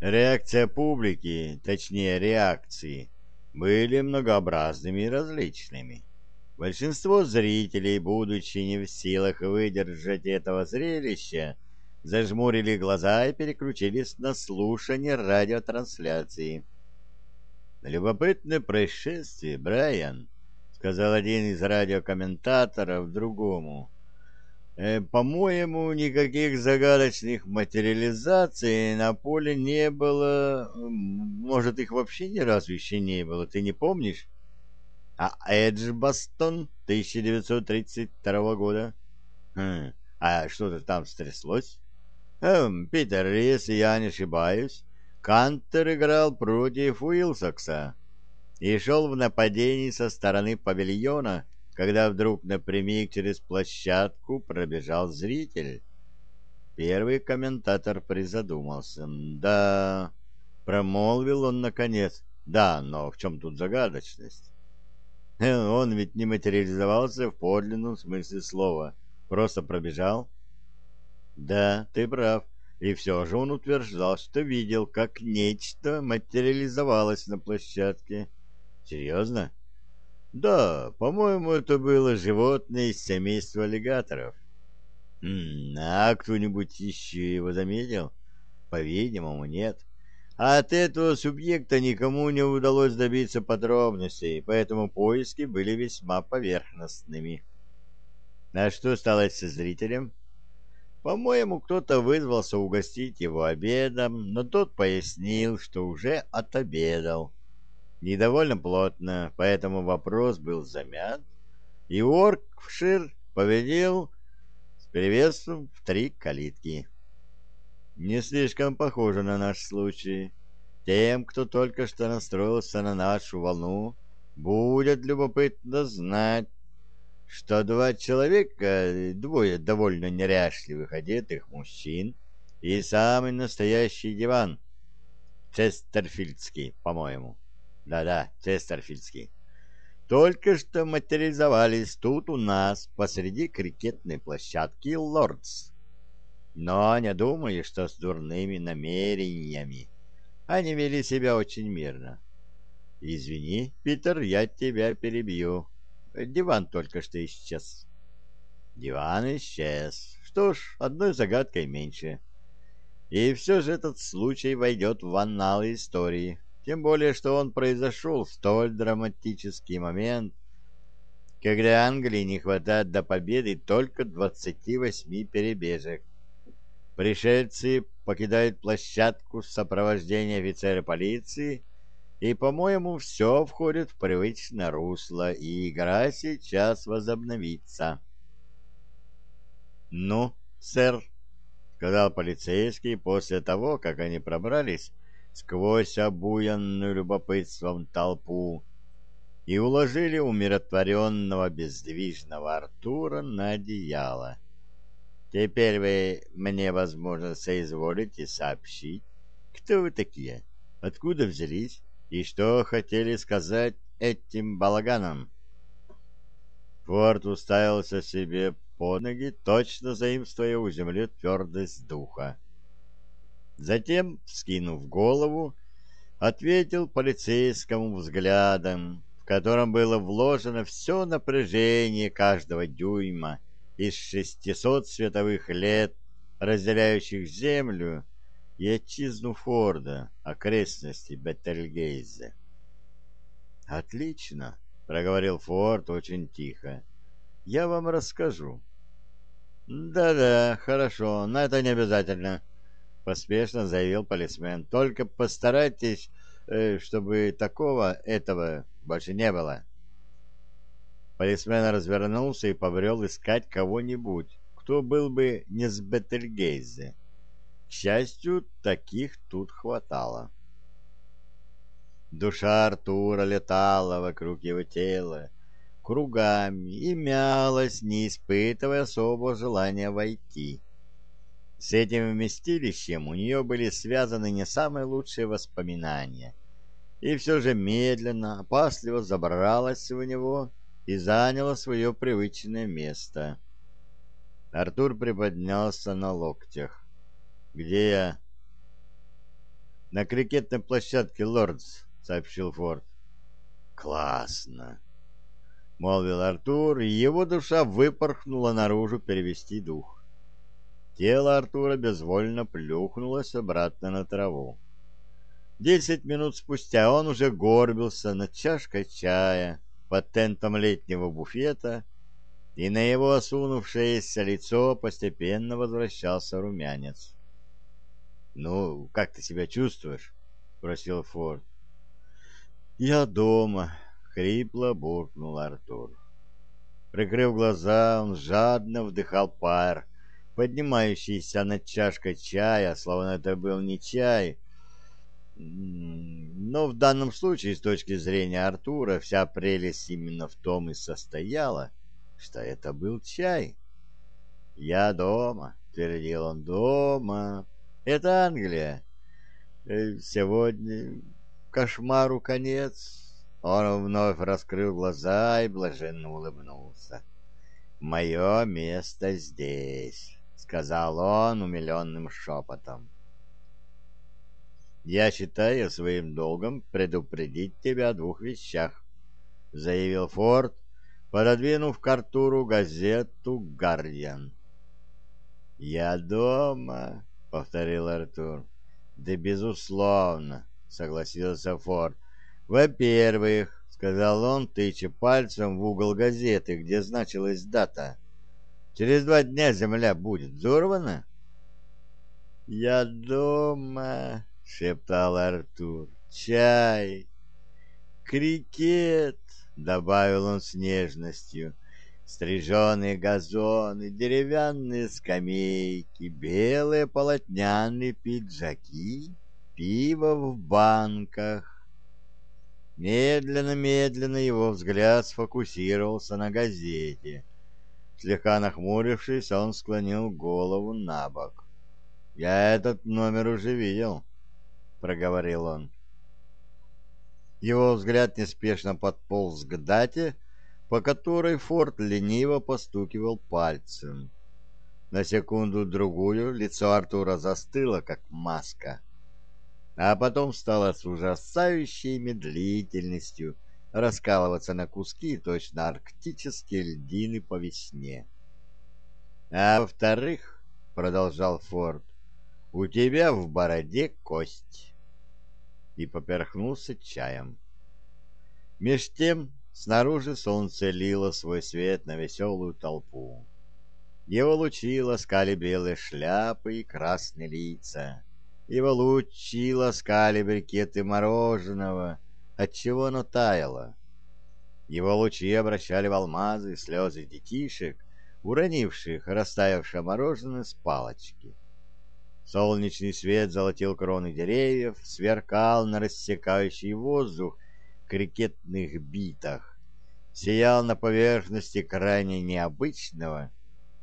Реакция публики, точнее реакции, были многообразными и различными. Большинство зрителей, будучи не в силах выдержать этого зрелища, зажмурили глаза и переключились на слушание радиотрансляции. «Любопытное происшествие, Брайан», — сказал один из радиокомментаторов другому. Э, по-моему, никаких загадочных материализаций на поле не было. Может, их вообще ни разу еще не было, ты не помнишь? А Эджбастон 1932 года? Хм, а что-то там стряслось? Эм, Питер, если я не ошибаюсь, Кантер играл против Уилсакса и шел в нападении со стороны павильона, когда вдруг напрямик через площадку пробежал зритель. Первый комментатор призадумался. «Да...» — промолвил он наконец. «Да, но в чем тут загадочность?» «Он ведь не материализовался в подлинном смысле слова. Просто пробежал?» «Да, ты прав. И все же он утверждал, что видел, как нечто материализовалось на площадке. Серьезно?» Да, по-моему, это было животное из семейства аллигаторов. А кто-нибудь еще его заметил? По-видимому, нет. А от этого субъекта никому не удалось добиться подробностей, поэтому поиски были весьма поверхностными. А что стало со зрителем? По-моему, кто-то вызвался угостить его обедом, но тот пояснил, что уже отобедал и довольно плотно, поэтому вопрос был замят, и Оркшир победил с перевесом в три калитки. Не слишком похоже на наш случай. Тем, кто только что настроился на нашу волну, будет любопытно знать, что два человека, двое довольно неряшливых одетых мужчин и самый настоящий диван, Честерфильдский, по-моему, да-да, Честерфильдский. Только что материализовались тут у нас посреди крикетной площадки Лордс. Но не думаю, что с дурными намерениями. Они вели себя очень мирно. Извини, Питер, я тебя перебью. Диван только что исчез. Диван исчез. Что ж, одной загадкой меньше. И все же этот случай войдет в анналы истории тем более, что он произошел в столь драматический момент, когда Англии не хватает до победы только 28 перебежек. Пришельцы покидают площадку с сопровождением офицера полиции, и, по-моему, все входит в привычное русло, и игра сейчас возобновится. «Ну, сэр», — сказал полицейский после того, как они пробрались сквозь обуянную любопытством толпу и уложили умиротворенного бездвижного Артура на одеяло. Теперь вы мне, возможно, соизволите сообщить, кто вы такие, откуда взялись и что хотели сказать этим балаганом. Форд уставился себе под ноги, точно заимствуя у земли твердость духа. Затем, скинув голову, ответил полицейскому взглядом, в котором было вложено все напряжение каждого дюйма из шестисот световых лет, разделяющих землю и отчизну Форда, окрестности Беттельгейзе. «Отлично», — проговорил Форд очень тихо. «Я вам расскажу». «Да-да, хорошо, но это не обязательно», — поспешно заявил полисмен. — Только постарайтесь, э, чтобы такого этого больше не было. Полисмен развернулся и побрел искать кого-нибудь, кто был бы не с Бетельгейзе. К счастью, таких тут хватало. Душа Артура летала вокруг его тела, кругами и мялась, не испытывая особого желания войти. С этим вместилищем у нее были связаны не самые лучшие воспоминания. И все же медленно, опасливо забралась в него и заняла свое привычное место. Артур приподнялся на локтях. «Где я?» на крикетной площадке Лордс, сообщил Форд. Классно, молвил Артур, и его душа выпорхнула наружу перевести дух. Тело Артура безвольно плюхнулось обратно на траву. Десять минут спустя он уже горбился над чашкой чая под тентом летнего буфета, и на его осунувшееся лицо постепенно возвращался румянец. «Ну, как ты себя чувствуешь?» — спросил Форд. «Я дома», — хрипло буркнул Артур. Прикрыв глаза, он жадно вдыхал пар, поднимающийся над чашкой чая, словно это был не чай, но в данном случае, с точки зрения Артура, вся прелесть именно в том и состояла, что это был чай. «Я дома», — твердил он, — «дома. Это Англия. Э, сегодня кошмару конец». Он вновь раскрыл глаза и блаженно улыбнулся. «Мое место здесь», — сказал он умиленным шепотом. «Я считаю своим долгом предупредить тебя о двух вещах», — заявил Форд, пододвинув к Артуру газету «Гардиан». «Я дома», — повторил Артур. «Да, безусловно», — согласился Форд. «Во-первых», — сказал он, тыча пальцем в угол газеты, где значилась дата, — «через два дня земля будет взорвана». «Я дома», — шептал Артур. «Чай! Крикет!» — добавил он с нежностью. «Стриженые газоны, деревянные скамейки, белые полотняные пиджаки, пиво в банках». Медленно-медленно его взгляд сфокусировался на газете. Слегка нахмурившись, он склонил голову на бок. «Я этот номер уже видел». — проговорил он. Его взгляд неспешно подполз к дате, по которой Форд лениво постукивал пальцем. На секунду-другую лицо Артура застыло, как маска, а потом стало с ужасающей медлительностью раскалываться на куски, точно арктические льдины по весне. «А во-вторых, — продолжал Форд, — у тебя в бороде кость» и поперхнулся чаем. Меж тем снаружи солнце лило свой свет на веселую толпу. Его лучи ласкали белые шляпы и красные лица. Его лучи ласкали брикеты мороженого, отчего оно таяло. Его лучи обращали в алмазы слезы детишек, уронивших растаявшее мороженое с палочки. Солнечный свет золотил кроны деревьев, сверкал на рассекающий воздух крикетных битах, сиял на поверхности крайне необычного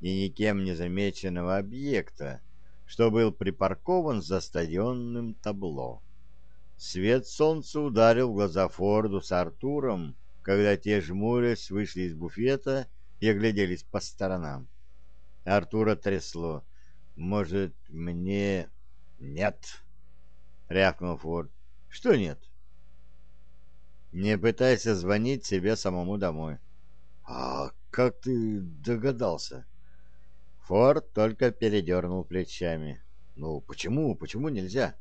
и никем не замеченного объекта, что был припаркован за стадионным табло. Свет солнца ударил в глаза Форду с Артуром, когда те, жмурясь, вышли из буфета и огляделись по сторонам. Артура трясло. Может, мне... Нет, рявкнул Форд. Что нет? Не пытайся звонить себе самому домой. А как ты догадался? Форд только передернул плечами. Ну, почему? Почему нельзя?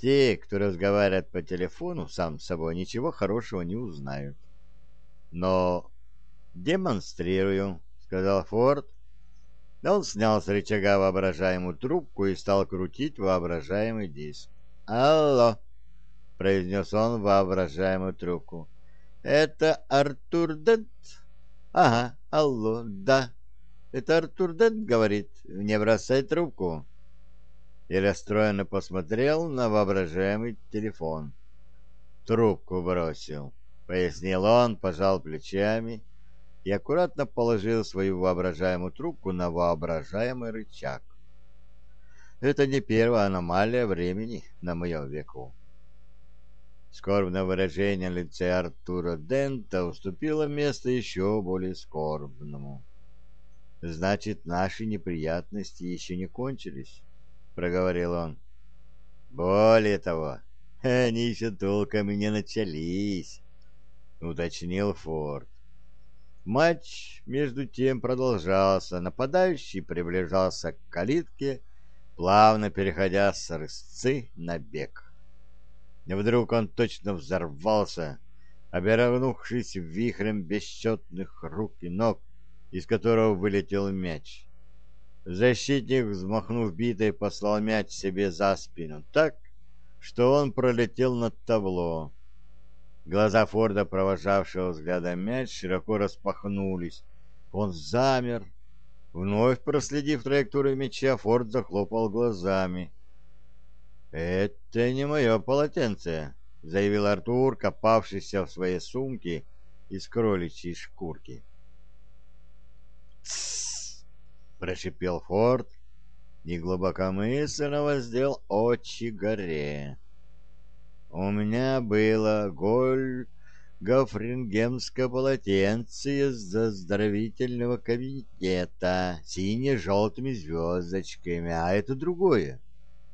Те, кто разговаривает по телефону сам с собой, ничего хорошего не узнают. Но демонстрирую, сказал Форд, он снял с рычага воображаемую трубку и стал крутить воображаемый диск. «Алло!» — произнес он воображаемую трубку. «Это Артур Дент?» «Ага, алло, да. Это Артур Дент говорит. Не бросай трубку». И расстроенно посмотрел на воображаемый телефон. «Трубку бросил», — пояснил он, пожал плечами и аккуратно положил свою воображаемую трубку на воображаемый рычаг. Это не первая аномалия времени на моем веку. Скорбное выражение лица Артура Дента уступило место еще более скорбному. «Значит, наши неприятности еще не кончились», — проговорил он. Более того, они еще толком и не начались, уточнил Форд. Матч, между тем, продолжался. Нападающий приближался к калитке, плавно переходя с рысцы на бег. Вдруг он точно взорвался, обернувшись вихрем бесчетных рук и ног, из которого вылетел мяч. Защитник, взмахнув битой, послал мяч себе за спину так, что он пролетел над табло. Глаза Форда, провожавшего взглядом мяч, широко распахнулись. Он замер. Вновь проследив траекторию мяча, Форд захлопал глазами. «Это не мое полотенце», — заявил Артур, копавшийся в своей сумке из кроличьей шкурки. Прошипел Форд и глубокомысленно воздел очи горе. У меня было голь гофрингемское полотенце из оздоровительного комитета сине-желтыми звездочками, а это другое.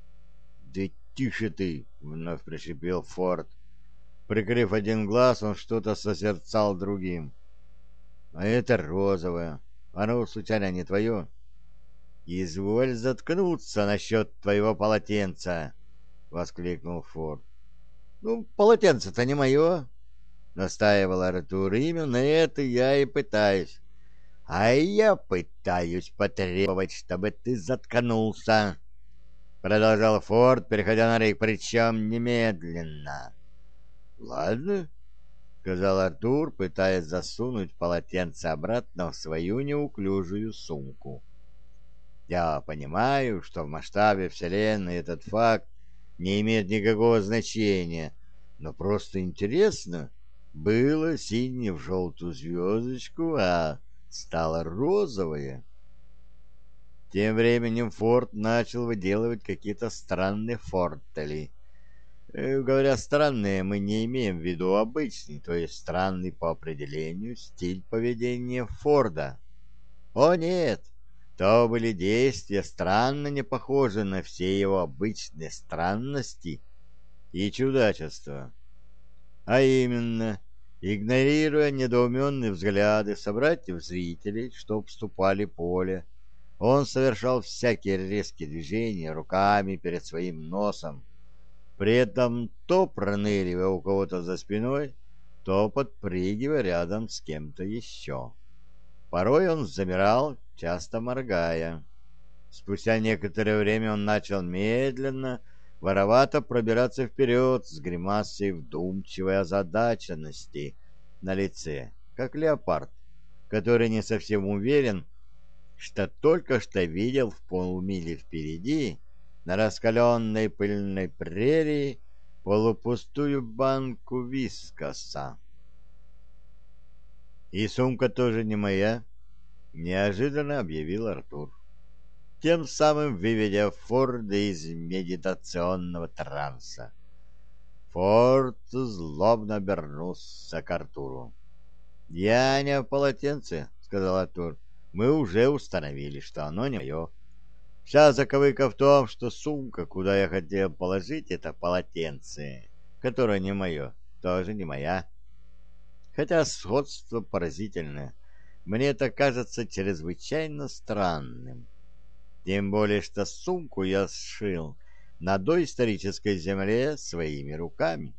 — Да тише ты! — вновь прошипел Форд. Прикрыв один глаз, он что-то созерцал другим. — А это розовое. Оно, случайно, не твое? — Изволь заткнуться насчет твоего полотенца! — воскликнул Форд. Ну, полотенце-то не мое, — настаивал Артур. Именно это я и пытаюсь. А я пытаюсь потребовать, чтобы ты заткнулся, — продолжал Форд, переходя на рейк, причем немедленно. — Ладно, — сказал Артур, пытаясь засунуть полотенце обратно в свою неуклюжую сумку. Я понимаю, что в масштабе Вселенной этот факт не имеет никакого значения, но просто интересно. Было синее в желтую звездочку, а стало розовое. Тем временем Форд начал выделывать какие-то странные фортели. Э, говоря странные, мы не имеем в виду обычный, то есть странный по определению стиль поведения Форда. О нет, то были действия, странно не похожие на все его обычные странности и чудачества. А именно, игнорируя недоуменные взгляды собратьев-зрителей, что обступали поле, он совершал всякие резкие движения руками перед своим носом, при этом то проныривая у кого-то за спиной, то подпрыгивая рядом с кем-то еще. Порой он замирал, часто моргая. Спустя некоторое время он начал медленно, воровато пробираться вперед с гримасой вдумчивой озадаченности на лице, как леопард, который не совсем уверен, что только что видел в полмили впереди, на раскаленной пыльной прерии, полупустую банку вискоса. И сумка тоже не моя, — неожиданно объявил Артур, тем самым выведя Форда из медитационного транса. Форд злобно обернулся к Артуру. — Я не в полотенце, — сказал Артур. — Мы уже установили, что оно не мое. Вся заковыка в том, что сумка, куда я хотел положить это полотенце, которое не мое, тоже не моя хотя сходство поразительное. Мне это кажется чрезвычайно странным. Тем более, что сумку я сшил на доисторической земле своими руками.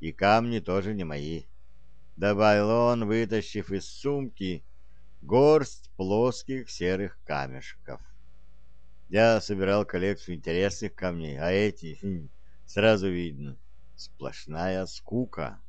И камни тоже не мои. Добавил он, вытащив из сумки горсть плоских серых камешков. Я собирал коллекцию интересных камней, а эти, хм, сразу видно, сплошная скука.